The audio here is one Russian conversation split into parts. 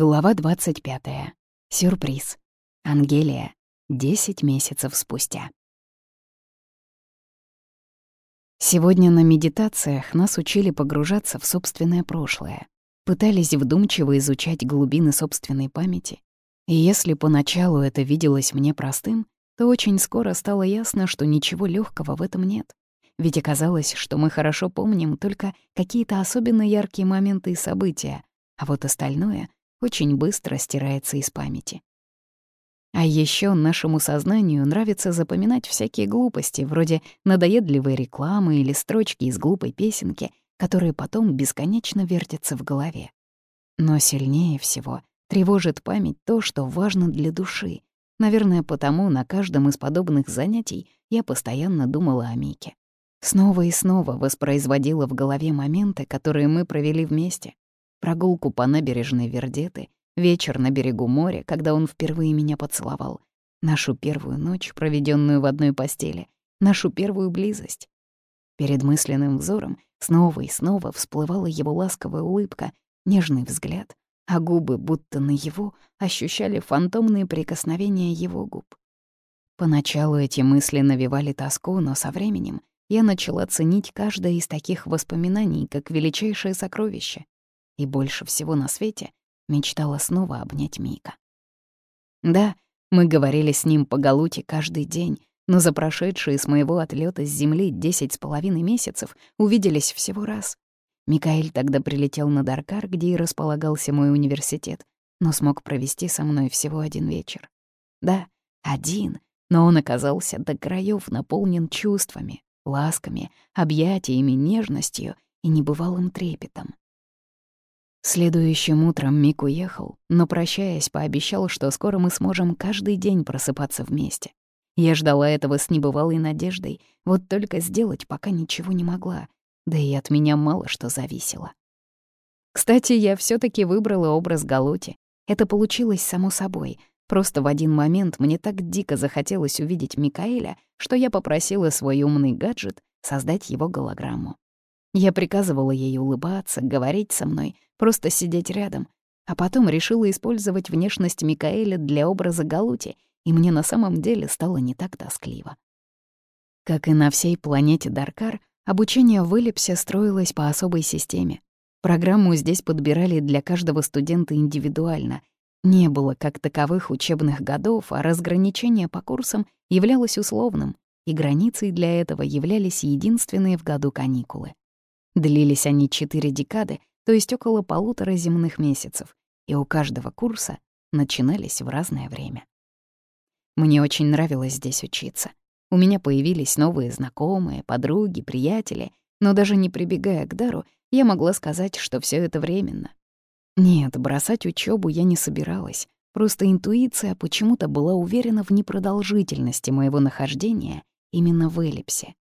Глава 25. Сюрприз. Ангелия. 10 месяцев спустя. Сегодня на медитациях нас учили погружаться в собственное прошлое, пытались вдумчиво изучать глубины собственной памяти. И если поначалу это виделось мне простым, то очень скоро стало ясно, что ничего легкого в этом нет. Ведь оказалось, что мы хорошо помним только какие-то особенно яркие моменты и события, а вот остальное очень быстро стирается из памяти. А еще нашему сознанию нравится запоминать всякие глупости, вроде надоедливой рекламы или строчки из глупой песенки, которые потом бесконечно вертятся в голове. Но сильнее всего тревожит память то, что важно для души. Наверное, потому на каждом из подобных занятий я постоянно думала о Мике. Снова и снова воспроизводила в голове моменты, которые мы провели вместе. Прогулку по набережной Вердеты, вечер на берегу моря, когда он впервые меня поцеловал, нашу первую ночь, проведенную в одной постели, нашу первую близость. Перед мысленным взором снова и снова всплывала его ласковая улыбка, нежный взгляд, а губы, будто на его, ощущали фантомные прикосновения его губ. Поначалу эти мысли навевали тоску, но со временем я начала ценить каждое из таких воспоминаний как величайшее сокровище и больше всего на свете мечтала снова обнять Мика. Да, мы говорили с ним по Галуте каждый день, но за прошедшие с моего отлета с Земли десять с половиной месяцев увиделись всего раз. Микаэль тогда прилетел на Даркар, где и располагался мой университет, но смог провести со мной всего один вечер. Да, один, но он оказался до краев наполнен чувствами, ласками, объятиями, нежностью и небывалым трепетом. Следующим утром Мик уехал, но, прощаясь, пообещал, что скоро мы сможем каждый день просыпаться вместе. Я ждала этого с небывалой надеждой, вот только сделать пока ничего не могла, да и от меня мало что зависело. Кстати, я все таки выбрала образ Галути. Это получилось само собой. Просто в один момент мне так дико захотелось увидеть Микаэля, что я попросила свой умный гаджет создать его голограмму. Я приказывала ей улыбаться, говорить со мной, просто сидеть рядом, а потом решила использовать внешность Микаэля для образа Галути, и мне на самом деле стало не так тоскливо. Как и на всей планете Даркар, обучение в Эллипсе строилось по особой системе. Программу здесь подбирали для каждого студента индивидуально. Не было как таковых учебных годов, а разграничение по курсам являлось условным, и границей для этого являлись единственные в году каникулы. Длились они четыре декады, то есть около полутора земных месяцев, и у каждого курса начинались в разное время. Мне очень нравилось здесь учиться. У меня появились новые знакомые, подруги, приятели, но даже не прибегая к дару, я могла сказать, что все это временно. Нет, бросать учебу я не собиралась. Просто интуиция почему-то была уверена в непродолжительности моего нахождения именно в эллипсе.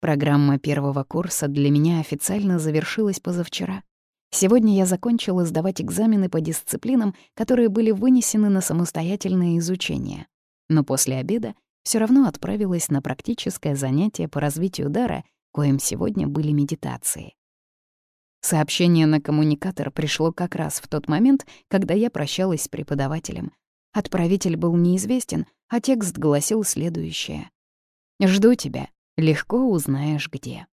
Программа первого курса для меня официально завершилась позавчера. Сегодня я закончила сдавать экзамены по дисциплинам, которые были вынесены на самостоятельное изучение. Но после обеда все равно отправилась на практическое занятие по развитию дара, коим сегодня были медитации. Сообщение на коммуникатор пришло как раз в тот момент, когда я прощалась с преподавателем. Отправитель был неизвестен, а текст гласил следующее. «Жду тебя легко узнаешь где.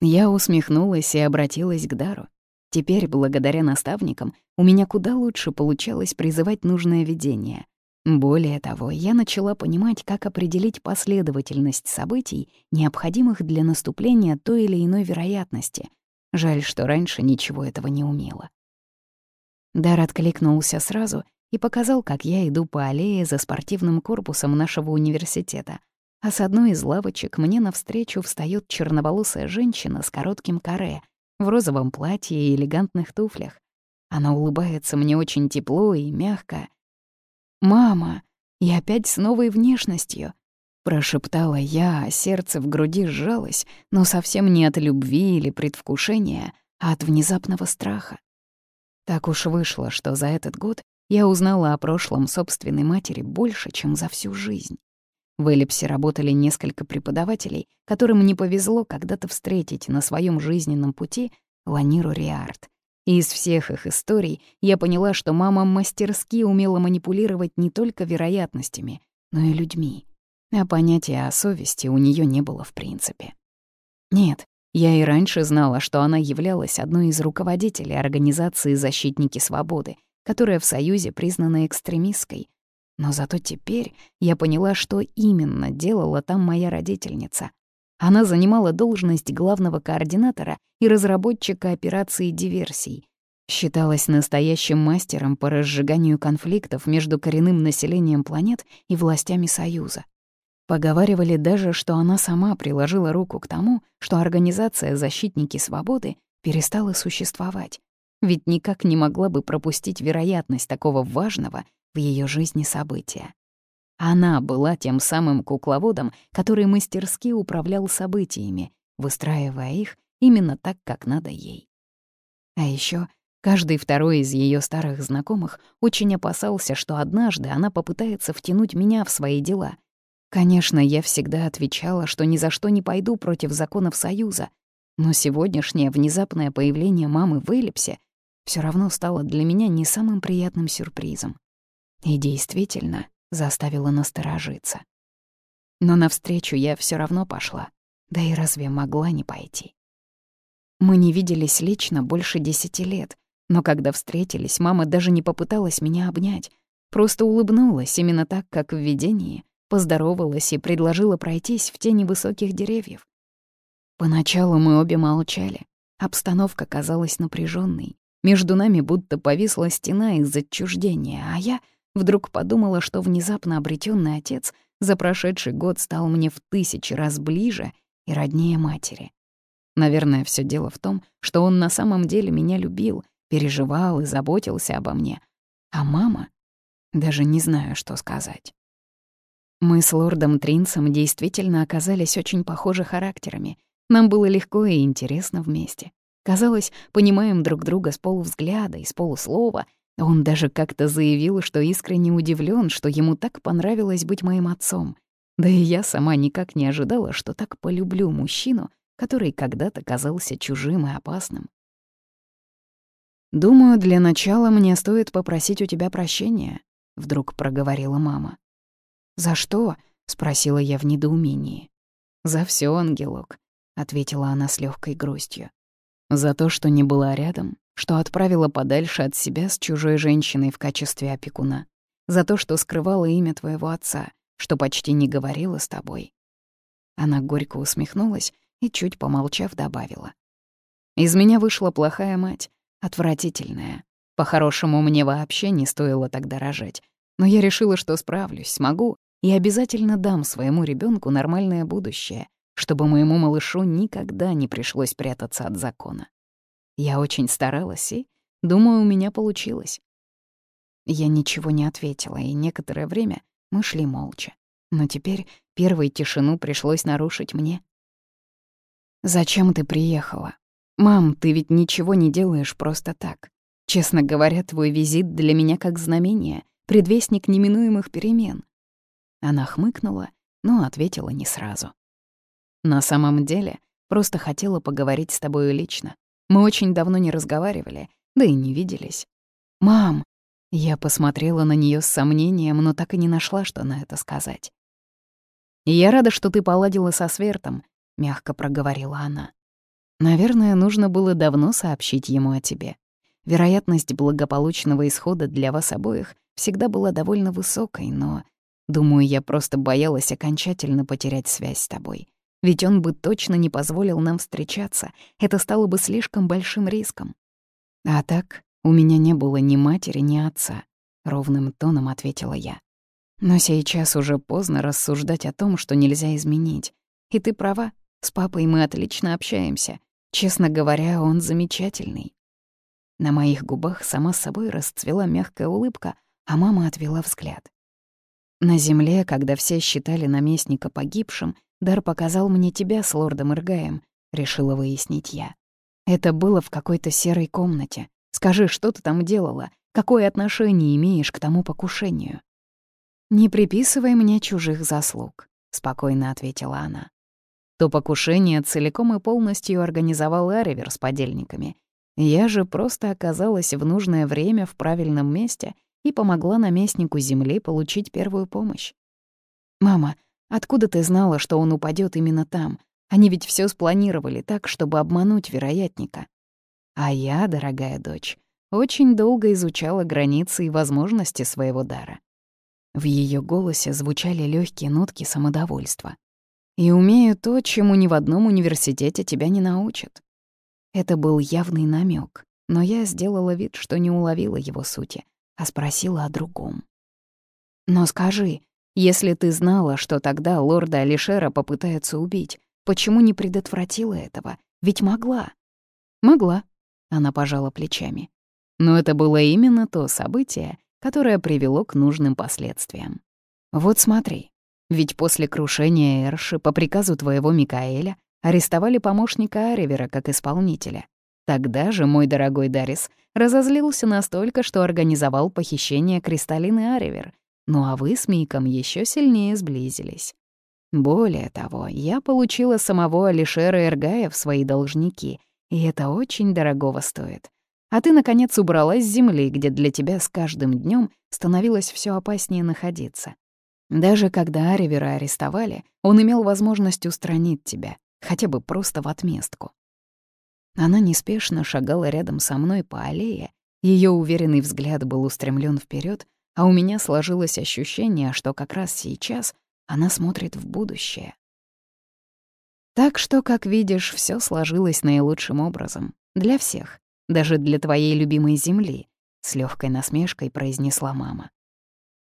Я усмехнулась и обратилась к Дару. Теперь, благодаря наставникам, у меня куда лучше получалось призывать нужное видение. Более того, я начала понимать, как определить последовательность событий, необходимых для наступления той или иной вероятности. Жаль, что раньше ничего этого не умела. Дар откликнулся сразу и показал, как я иду по аллее за спортивным корпусом нашего университета — а с одной из лавочек мне навстречу встает черноволосая женщина с коротким каре, в розовом платье и элегантных туфлях. Она улыбается мне очень тепло и мягко. «Мама, и опять с новой внешностью», — прошептала я, а сердце в груди сжалось, но совсем не от любви или предвкушения, а от внезапного страха. Так уж вышло, что за этот год я узнала о прошлом собственной матери больше, чем за всю жизнь. В Эллипсе работали несколько преподавателей, которым не повезло когда-то встретить на своем жизненном пути Ланиру Риарт. И из всех их историй я поняла, что мама мастерски умела манипулировать не только вероятностями, но и людьми. А понятия о совести у нее не было в принципе. Нет, я и раньше знала, что она являлась одной из руководителей организации «Защитники свободы», которая в Союзе признана экстремистской. Но зато теперь я поняла, что именно делала там моя родительница. Она занимала должность главного координатора и разработчика операции диверсий. Считалась настоящим мастером по разжиганию конфликтов между коренным населением планет и властями Союза. Поговаривали даже, что она сама приложила руку к тому, что организация «Защитники свободы» перестала существовать, ведь никак не могла бы пропустить вероятность такого важного в ее жизни события. Она была тем самым кукловодом, который мастерски управлял событиями, выстраивая их именно так, как надо ей. А еще каждый второй из ее старых знакомых очень опасался, что однажды она попытается втянуть меня в свои дела — Конечно, я всегда отвечала, что ни за что не пойду против законов Союза, но сегодняшнее внезапное появление мамы в Эллипсе все равно стало для меня не самым приятным сюрпризом. И действительно заставило насторожиться. Но навстречу я все равно пошла, да и разве могла не пойти? Мы не виделись лично больше десяти лет, но когда встретились, мама даже не попыталась меня обнять, просто улыбнулась именно так, как в видении, поздоровалась и предложила пройтись в тени высоких деревьев. Поначалу мы обе молчали. Обстановка казалась напряженной. Между нами будто повисла стена из отчуждения, а я вдруг подумала, что внезапно обретенный отец за прошедший год стал мне в тысячи раз ближе и роднее матери. Наверное, все дело в том, что он на самом деле меня любил, переживал и заботился обо мне. А мама? Даже не знаю, что сказать. Мы с лордом Тринсом действительно оказались очень похожи характерами. Нам было легко и интересно вместе. Казалось, понимаем друг друга с полувзгляда и с полуслова. Он даже как-то заявил, что искренне удивлен, что ему так понравилось быть моим отцом. Да и я сама никак не ожидала, что так полюблю мужчину, который когда-то казался чужим и опасным. «Думаю, для начала мне стоит попросить у тебя прощения», — вдруг проговорила мама. «За что?» — спросила я в недоумении. «За все, ангелок», — ответила она с легкой грустью. «За то, что не была рядом, что отправила подальше от себя с чужой женщиной в качестве опекуна. За то, что скрывала имя твоего отца, что почти не говорила с тобой». Она горько усмехнулась и, чуть помолчав, добавила. «Из меня вышла плохая мать, отвратительная. По-хорошему, мне вообще не стоило тогда рожать. Но я решила, что справлюсь, смогу, и обязательно дам своему ребенку нормальное будущее, чтобы моему малышу никогда не пришлось прятаться от закона. Я очень старалась, и, думаю, у меня получилось. Я ничего не ответила, и некоторое время мы шли молча. Но теперь первой тишину пришлось нарушить мне. «Зачем ты приехала? Мам, ты ведь ничего не делаешь просто так. Честно говоря, твой визит для меня как знамение предвестник неминуемых перемен. Она хмыкнула, но ответила не сразу. На самом деле, просто хотела поговорить с тобой лично. Мы очень давно не разговаривали, да и не виделись. «Мам!» Я посмотрела на нее с сомнением, но так и не нашла, что на это сказать. «Я рада, что ты поладила со Свертом», — мягко проговорила она. «Наверное, нужно было давно сообщить ему о тебе. Вероятность благополучного исхода для вас обоих всегда была довольно высокой, но, думаю, я просто боялась окончательно потерять связь с тобой. Ведь он бы точно не позволил нам встречаться, это стало бы слишком большим риском. А так, у меня не было ни матери, ни отца, — ровным тоном ответила я. Но сейчас уже поздно рассуждать о том, что нельзя изменить. И ты права, с папой мы отлично общаемся. Честно говоря, он замечательный. На моих губах сама собой расцвела мягкая улыбка, а мама отвела взгляд. На земле, когда все считали наместника погибшим, Дар показал мне тебя с лордом Иргаем, решила выяснить я. Это было в какой-то серой комнате. Скажи, что ты там делала? Какое отношение имеешь к тому покушению? Не приписывай мне чужих заслуг, спокойно ответила она. То покушение целиком и полностью организовал Аривер с подельниками. Я же просто оказалась в нужное время в правильном месте и помогла наместнику земли получить первую помощь. «Мама, откуда ты знала, что он упадет именно там? Они ведь все спланировали так, чтобы обмануть вероятника». А я, дорогая дочь, очень долго изучала границы и возможности своего дара. В ее голосе звучали легкие нотки самодовольства. «И умею то, чему ни в одном университете тебя не научат». Это был явный намек, но я сделала вид, что не уловила его сути, а спросила о другом. «Но скажи, если ты знала, что тогда лорда Алишера попытаются убить, почему не предотвратила этого? Ведь могла». «Могла», — она пожала плечами. Но это было именно то событие, которое привело к нужным последствиям. Вот смотри, ведь после крушения Эрши по приказу твоего Микаэля арестовали помощника Аривера как исполнителя. Тогда же мой дорогой Дарис разозлился настолько, что организовал похищение Кристаллины Аривер, ну а вы с Миком еще сильнее сблизились. Более того, я получила самого Алишера Эргая в свои должники, и это очень дорогого стоит. А ты, наконец, убралась с земли, где для тебя с каждым днем становилось все опаснее находиться. Даже когда Аривера арестовали, он имел возможность устранить тебя, хотя бы просто в отместку. Она неспешно шагала рядом со мной по аллее, ее уверенный взгляд был устремлен вперед, а у меня сложилось ощущение, что как раз сейчас она смотрит в будущее. Так что, как видишь, все сложилось наилучшим образом. Для всех даже для твоей любимой земли», — с легкой насмешкой произнесла мама.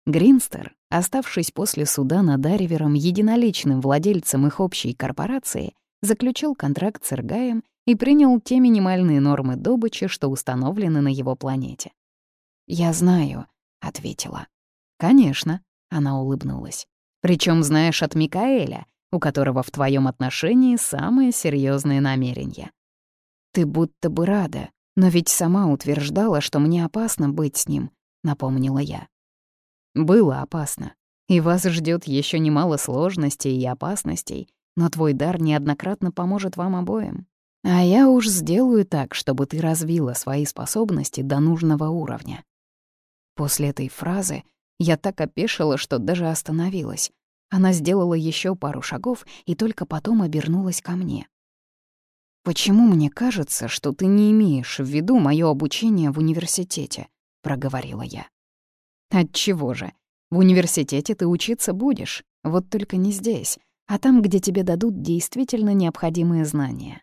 Гринстер, оставшись после суда над Аривером единоличным владельцем их общей корпорации, заключил контракт с Иргаем и принял те минимальные нормы добычи, что установлены на его планете. «Я знаю», — ответила. «Конечно», — она улыбнулась. Причем знаешь от Микаэля, у которого в твоем отношении самые серьезные намерения. Ты будто бы рада, но ведь сама утверждала, что мне опасно быть с ним, напомнила я. Было опасно. И вас ждет еще немало сложностей и опасностей, но твой дар неоднократно поможет вам обоим. А я уж сделаю так, чтобы ты развила свои способности до нужного уровня. После этой фразы я так опешила, что даже остановилась. Она сделала еще пару шагов и только потом обернулась ко мне. «Почему мне кажется, что ты не имеешь в виду моё обучение в университете?» — проговорила я. «Отчего же? В университете ты учиться будешь, вот только не здесь, а там, где тебе дадут действительно необходимые знания».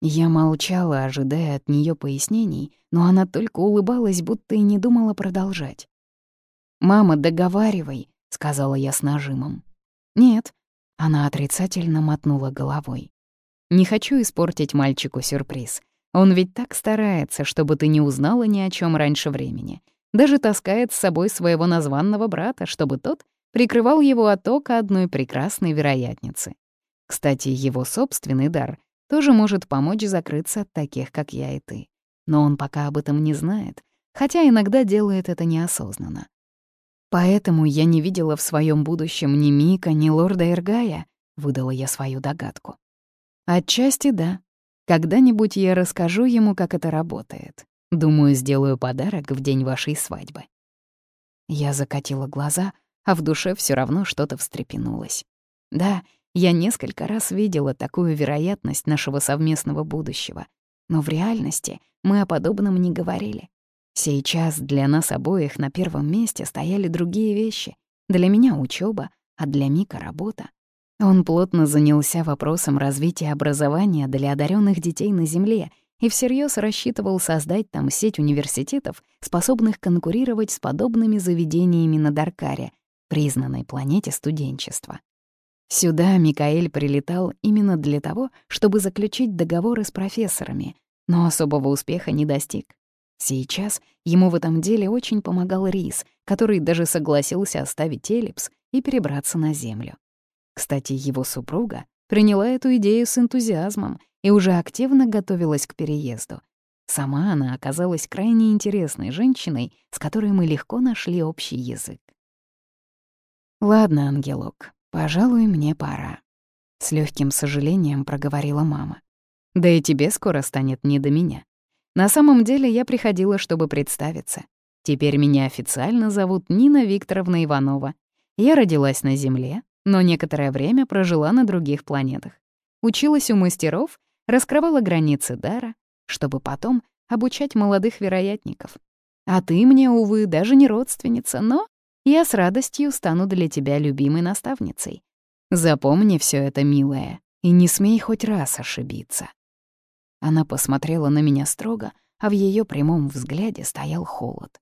Я молчала, ожидая от неё пояснений, но она только улыбалась, будто и не думала продолжать. «Мама, договаривай», — сказала я с нажимом. «Нет», — она отрицательно мотнула головой. Не хочу испортить мальчику сюрприз. Он ведь так старается, чтобы ты не узнала ни о чем раньше времени. Даже таскает с собой своего названного брата, чтобы тот прикрывал его от ока одной прекрасной вероятницы. Кстати, его собственный дар тоже может помочь закрыться от таких, как я и ты. Но он пока об этом не знает, хотя иногда делает это неосознанно. Поэтому я не видела в своем будущем ни Мика, ни лорда Эргая, выдала я свою догадку. Отчасти да. Когда-нибудь я расскажу ему, как это работает. Думаю, сделаю подарок в день вашей свадьбы. Я закатила глаза, а в душе все равно что-то встрепенулось. Да, я несколько раз видела такую вероятность нашего совместного будущего, но в реальности мы о подобном не говорили. Сейчас для нас обоих на первом месте стояли другие вещи. Для меня учеба, а для Мика — работа. Он плотно занялся вопросом развития образования для одаренных детей на Земле и всерьез рассчитывал создать там сеть университетов, способных конкурировать с подобными заведениями на Даркаре, признанной планете студенчества. Сюда Микаэль прилетал именно для того, чтобы заключить договоры с профессорами, но особого успеха не достиг. Сейчас ему в этом деле очень помогал Рис, который даже согласился оставить Эллипс и перебраться на Землю. Кстати, его супруга приняла эту идею с энтузиазмом и уже активно готовилась к переезду. Сама она оказалась крайне интересной женщиной, с которой мы легко нашли общий язык. «Ладно, ангелок, пожалуй, мне пора», — с легким сожалением проговорила мама. «Да и тебе скоро станет не до меня. На самом деле я приходила, чтобы представиться. Теперь меня официально зовут Нина Викторовна Иванова. Я родилась на Земле, но некоторое время прожила на других планетах. Училась у мастеров, раскрывала границы дара, чтобы потом обучать молодых вероятников. А ты мне, увы, даже не родственница, но я с радостью стану для тебя любимой наставницей. Запомни все это, милая, и не смей хоть раз ошибиться. Она посмотрела на меня строго, а в ее прямом взгляде стоял холод.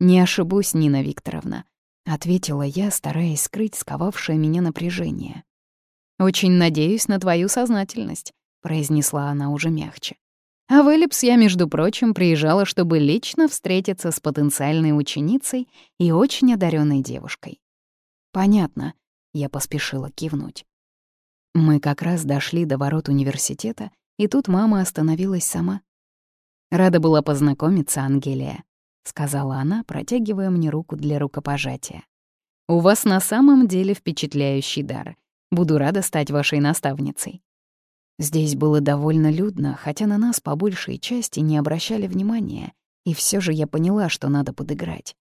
«Не ошибусь, Нина Викторовна», — ответила я, стараясь скрыть сковавшее меня напряжение. «Очень надеюсь на твою сознательность», — произнесла она уже мягче. А в Эллипс я, между прочим, приезжала, чтобы лично встретиться с потенциальной ученицей и очень одаренной девушкой. «Понятно», — я поспешила кивнуть. Мы как раз дошли до ворот университета, и тут мама остановилась сама. «Рада была познакомиться, Ангелия», — сказала она, протягивая мне руку для рукопожатия. «У вас на самом деле впечатляющий дар. Буду рада стать вашей наставницей». Здесь было довольно людно, хотя на нас по большей части не обращали внимания, и все же я поняла, что надо подыграть.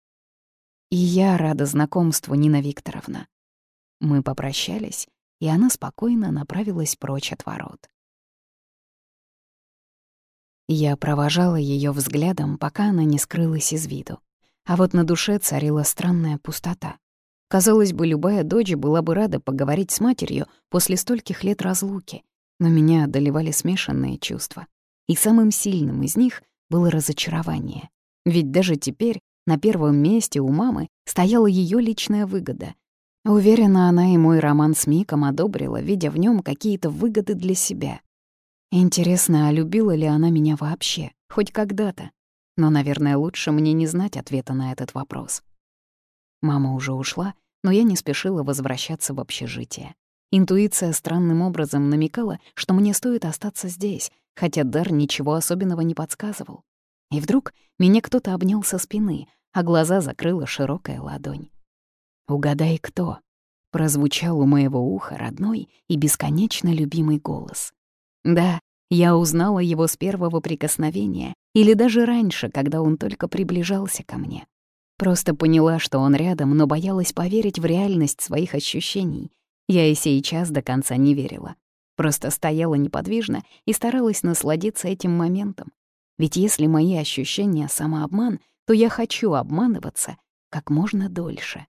И я рада знакомству, Нина Викторовна. Мы попрощались, и она спокойно направилась прочь от ворот. Я провожала ее взглядом, пока она не скрылась из виду. А вот на душе царила странная пустота. Казалось бы, любая дочь была бы рада поговорить с матерью после стольких лет разлуки, но меня одолевали смешанные чувства. И самым сильным из них было разочарование. Ведь даже теперь на первом месте у мамы стояла ее личная выгода. Уверена, она и мой роман с Миком одобрила, видя в нем какие-то выгоды для себя. Интересно, а любила ли она меня вообще, хоть когда-то? Но, наверное, лучше мне не знать ответа на этот вопрос. Мама уже ушла, но я не спешила возвращаться в общежитие. Интуиция странным образом намекала, что мне стоит остаться здесь, хотя дар ничего особенного не подсказывал. И вдруг меня кто-то обнял со спины, а глаза закрыла широкая ладонь. «Угадай, кто?» — прозвучал у моего уха родной и бесконечно любимый голос. Да, я узнала его с первого прикосновения или даже раньше, когда он только приближался ко мне. Просто поняла, что он рядом, но боялась поверить в реальность своих ощущений. Я и сейчас до конца не верила. Просто стояла неподвижно и старалась насладиться этим моментом. Ведь если мои ощущения — самообман, то я хочу обманываться как можно дольше.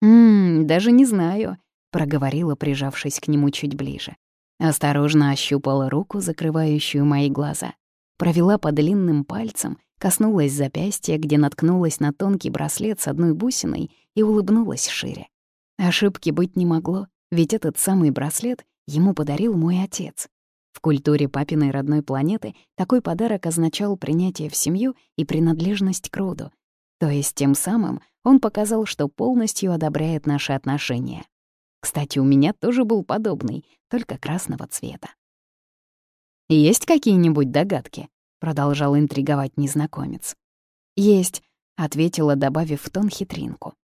«Ммм, даже не знаю», — проговорила, прижавшись к нему чуть ближе. Осторожно ощупала руку, закрывающую мои глаза. Провела по длинным пальцам, коснулась запястья, где наткнулась на тонкий браслет с одной бусиной и улыбнулась шире. Ошибки быть не могло, ведь этот самый браслет ему подарил мой отец. В культуре папиной родной планеты такой подарок означал принятие в семью и принадлежность к роду. То есть тем самым он показал, что полностью одобряет наши отношения. Кстати, у меня тоже был подобный, только красного цвета. «Есть какие-нибудь догадки?» — продолжал интриговать незнакомец. «Есть», — ответила, добавив в тон хитринку.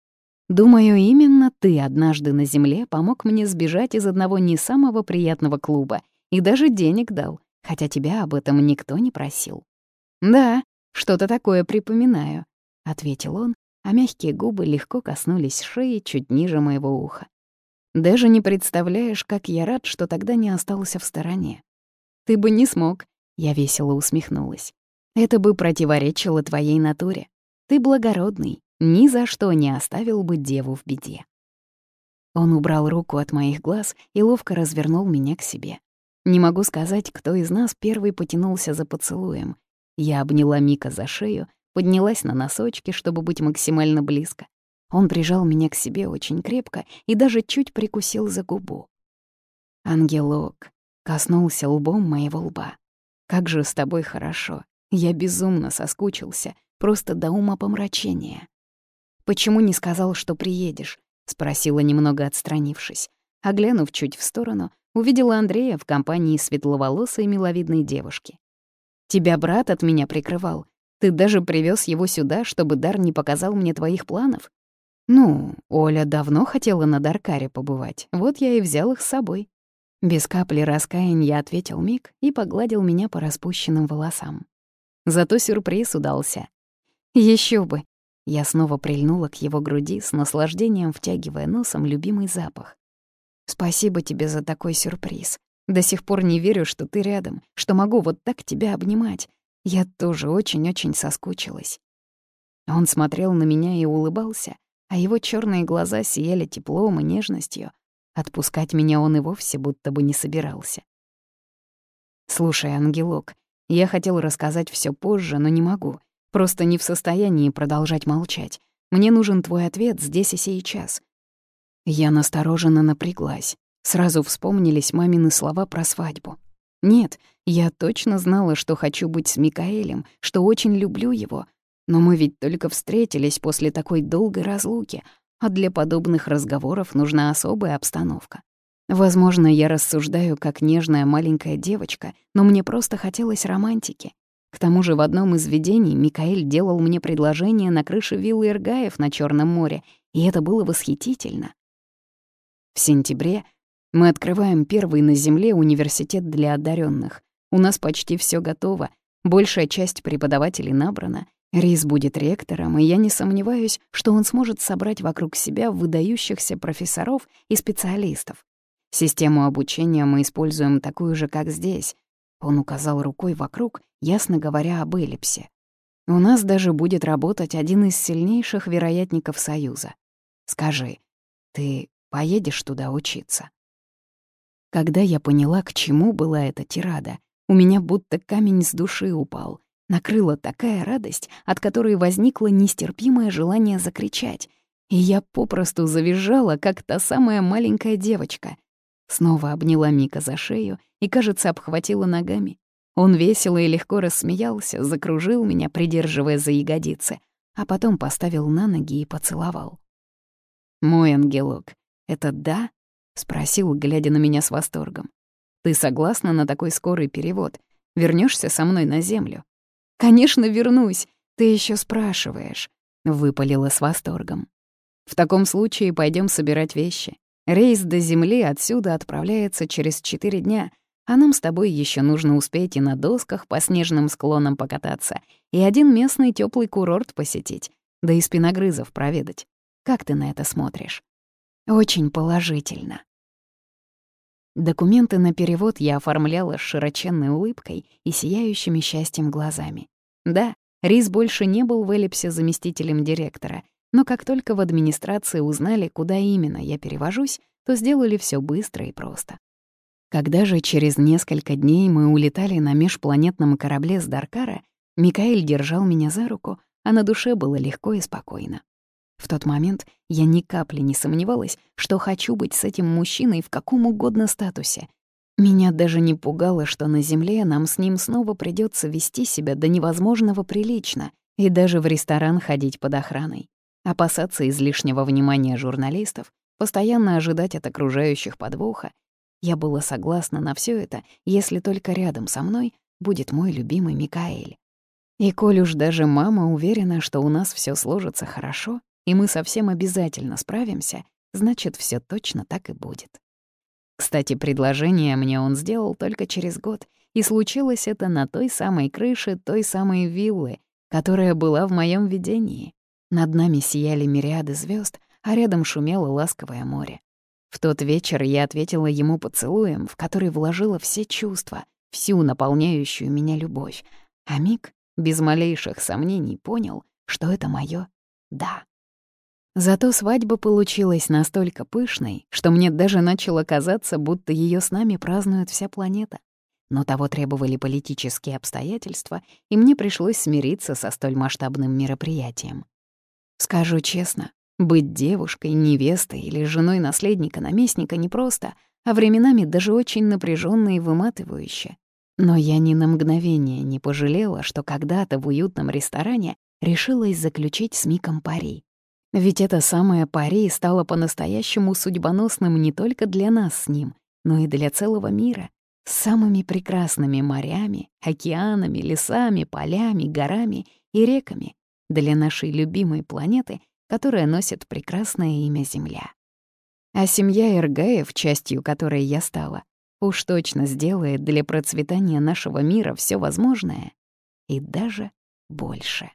«Думаю, именно ты однажды на земле помог мне сбежать из одного не самого приятного клуба и даже денег дал, хотя тебя об этом никто не просил». «Да, что-то такое припоминаю», — ответил он, а мягкие губы легко коснулись шеи чуть ниже моего уха. Даже не представляешь, как я рад, что тогда не остался в стороне. Ты бы не смог, я весело усмехнулась. Это бы противоречило твоей натуре. Ты благородный, ни за что не оставил бы деву в беде. Он убрал руку от моих глаз и ловко развернул меня к себе. Не могу сказать, кто из нас первый потянулся за поцелуем. Я обняла Мика за шею, поднялась на носочки, чтобы быть максимально близко. Он прижал меня к себе очень крепко и даже чуть прикусил за губу. «Ангелок», коснулся лбом моего лба. «Как же с тобой хорошо. Я безумно соскучился, просто до ума помрачения». «Почему не сказал, что приедешь?» — спросила, немного отстранившись. Оглянув чуть в сторону, увидела Андрея в компании светловолосой миловидной девушки. «Тебя брат от меня прикрывал. Ты даже привез его сюда, чтобы Дар не показал мне твоих планов?» «Ну, Оля давно хотела на Даркаре побывать, вот я и взял их с собой». Без капли раскаяния ответил Мик и погладил меня по распущенным волосам. Зато сюрприз удался. Еще бы! Я снова прильнула к его груди, с наслаждением втягивая носом любимый запах. «Спасибо тебе за такой сюрприз. До сих пор не верю, что ты рядом, что могу вот так тебя обнимать. Я тоже очень-очень соскучилась». Он смотрел на меня и улыбался, а его черные глаза сияли теплом и нежностью — Отпускать меня он и вовсе будто бы не собирался. «Слушай, ангелок, я хотел рассказать все позже, но не могу. Просто не в состоянии продолжать молчать. Мне нужен твой ответ здесь и сейчас». Я настороженно напряглась. Сразу вспомнились мамины слова про свадьбу. Нет, я точно знала, что хочу быть с Микаэлем, что очень люблю его. Но мы ведь только встретились после такой долгой разлуки, а для подобных разговоров нужна особая обстановка. Возможно, я рассуждаю как нежная маленькая девочка, но мне просто хотелось романтики. К тому же в одном из видений Микаэль делал мне предложение на крыше виллы Иргаев на Черном море, и это было восхитительно. В сентябре мы открываем первый на Земле университет для одаренных. У нас почти все готово, большая часть преподавателей набрана, Рис будет ректором, и я не сомневаюсь, что он сможет собрать вокруг себя выдающихся профессоров и специалистов. Систему обучения мы используем такую же, как здесь. Он указал рукой вокруг, ясно говоря об эллипсе. У нас даже будет работать один из сильнейших вероятников Союза. Скажи, ты поедешь туда учиться? Когда я поняла, к чему была эта тирада, у меня будто камень с души упал. Накрыла такая радость, от которой возникло нестерпимое желание закричать, и я попросту завизжала, как та самая маленькая девочка. Снова обняла Мика за шею и, кажется, обхватила ногами. Он весело и легко рассмеялся, закружил меня, придерживая за ягодицы, а потом поставил на ноги и поцеловал. «Мой ангелок, это да?» — спросил, глядя на меня с восторгом. «Ты согласна на такой скорый перевод? Вернешься со мной на землю?» «Конечно, вернусь. Ты еще спрашиваешь», — выпалила с восторгом. «В таком случае пойдем собирать вещи. Рейс до Земли отсюда отправляется через четыре дня, а нам с тобой еще нужно успеть и на досках по снежным склонам покататься, и один местный теплый курорт посетить, да и спиногрызов проведать. Как ты на это смотришь?» «Очень положительно», Документы на перевод я оформляла с широченной улыбкой и сияющими счастьем глазами. Да, Рис больше не был в Эллипсе заместителем директора, но как только в администрации узнали, куда именно я перевожусь, то сделали все быстро и просто. Когда же через несколько дней мы улетали на межпланетном корабле с Даркара, Микаэль держал меня за руку, а на душе было легко и спокойно. В тот момент я ни капли не сомневалась, что хочу быть с этим мужчиной в каком угодно статусе. Меня даже не пугало, что на Земле нам с ним снова придется вести себя до невозможного прилично и даже в ресторан ходить под охраной. Опасаться излишнего внимания журналистов, постоянно ожидать от окружающих подвоха. Я была согласна на все это, если только рядом со мной будет мой любимый Микаэль. И коль уж даже мама уверена, что у нас все сложится хорошо, и мы совсем обязательно справимся, значит, все точно так и будет. Кстати, предложение мне он сделал только через год, и случилось это на той самой крыше той самой виллы, которая была в моем видении. Над нами сияли мириады звезд, а рядом шумело ласковое море. В тот вечер я ответила ему поцелуем, в который вложила все чувства, всю наполняющую меня любовь, а Мик без малейших сомнений понял, что это моё «да». Зато свадьба получилась настолько пышной, что мне даже начало казаться, будто ее с нами празднует вся планета. Но того требовали политические обстоятельства, и мне пришлось смириться со столь масштабным мероприятием. Скажу честно, быть девушкой, невестой или женой наследника-наместника непросто, а временами даже очень напряженно и выматывающе. Но я ни на мгновение не пожалела, что когда-то в уютном ресторане решилась заключить с Миком пари. Ведь это самое пари стало по-настоящему судьбоносным не только для нас с ним, но и для целого мира, с самыми прекрасными морями, океанами, лесами, полями, горами и реками, для нашей любимой планеты, которая носит прекрасное имя Земля. А семья Иргаев, частью которой я стала, уж точно сделает для процветания нашего мира все возможное и даже больше.